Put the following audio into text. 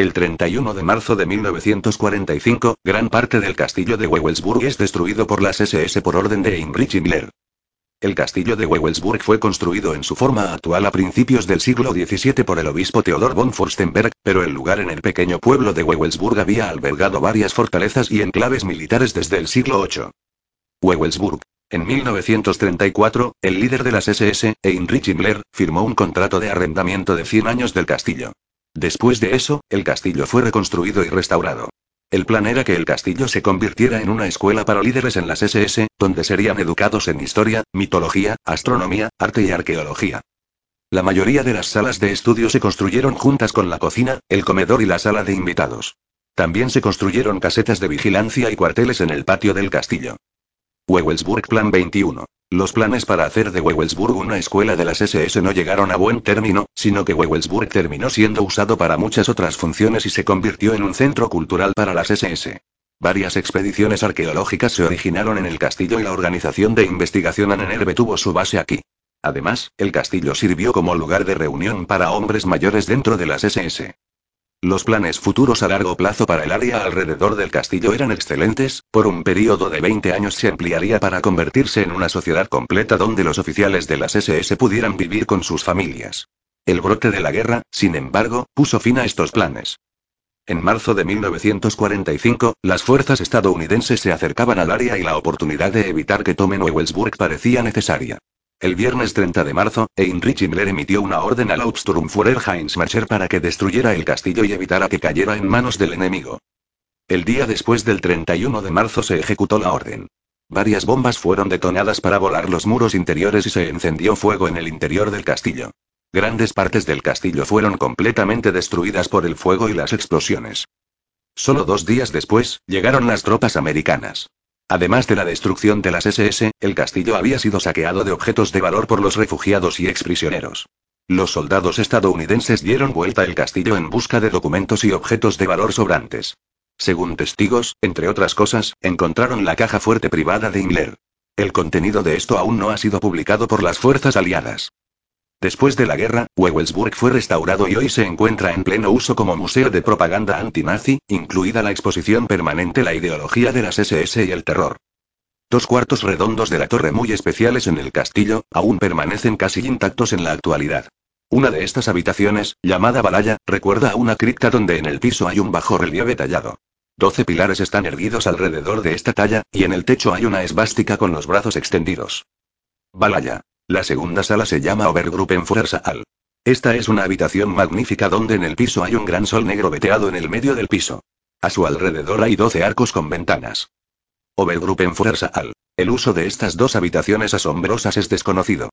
El 31 de marzo de 1945, gran parte del castillo de Wewelsburg es destruido por las SS por orden de Heinrich Himmler. El castillo de Wewelsburg fue construido en su forma actual a principios del siglo XVII por el obispo Theodor von Furstenberg, pero el lugar en el pequeño pueblo de Wewelsburg había albergado varias fortalezas y enclaves militares desde el siglo VIII. Wewelsburg. En 1934, el líder de las SS, Heinrich Himmler, firmó un contrato de arrendamiento de 100 años del castillo. Después de eso, el castillo fue reconstruido y restaurado. El plan era que el castillo se convirtiera en una escuela para líderes en las SS, donde serían educados en historia, mitología, astronomía, arte y arqueología. La mayoría de las salas de estudio se construyeron juntas con la cocina, el comedor y la sala de invitados. También se construyeron casetas de vigilancia y cuarteles en el patio del castillo. Wewelsburg Plan 21. Los planes para hacer de Wewelsburg una escuela de las SS no llegaron a buen término, sino que Wewelsburg terminó siendo usado para muchas otras funciones y se convirtió en un centro cultural para las SS. Varias expediciones arqueológicas se originaron en el castillo y la organización de investigación Annenerbe tuvo su base aquí. Además, el castillo sirvió como lugar de reunión para hombres mayores dentro de las SS. Los planes futuros a largo plazo para el área alrededor del castillo eran excelentes, por un periodo de 20 años se ampliaría para convertirse en una sociedad completa donde los oficiales de las SS pudieran vivir con sus familias. El brote de la guerra, sin embargo, puso fin a estos planes. En marzo de 1945, las fuerzas estadounidenses se acercaban al área y la oportunidad de evitar que tomen Wewelsburg parecía necesaria. El viernes 30 de marzo, Heinrich Himmler emitió una orden al Hauptsturmführer Heinz Marcher para que destruyera el castillo y evitara que cayera en manos del enemigo. El día después del 31 de marzo se ejecutó la orden. Varias bombas fueron detonadas para volar los muros interiores y se encendió fuego en el interior del castillo. Grandes partes del castillo fueron completamente destruidas por el fuego y las explosiones. Solo dos días después, llegaron las tropas americanas. Además de la destrucción de las SS, el castillo había sido saqueado de objetos de valor por los refugiados y exprisioneros. Los soldados estadounidenses dieron vuelta el castillo en busca de documentos y objetos de valor sobrantes. Según testigos, entre otras cosas, encontraron la caja fuerte privada de Himmler. El contenido de esto aún no ha sido publicado por las fuerzas aliadas. Después de la guerra, Wewelsburg fue restaurado y hoy se encuentra en pleno uso como museo de propaganda antinazi, incluida la exposición permanente La ideología de las SS y el terror. Dos cuartos redondos de la torre muy especiales en el castillo, aún permanecen casi intactos en la actualidad. Una de estas habitaciones, llamada Balaya, recuerda a una cripta donde en el piso hay un bajo relieve tallado. Doce pilares están erguidos alrededor de esta talla, y en el techo hay una esvástica con los brazos extendidos. Balaya. La segunda sala se llama Obergruppenführersaal. Esta es una habitación magnífica donde en el piso hay un gran sol negro veteado en el medio del piso. A su alrededor hay 12 arcos con ventanas. Obergruppenführersaal. El uso de estas dos habitaciones asombrosas es desconocido.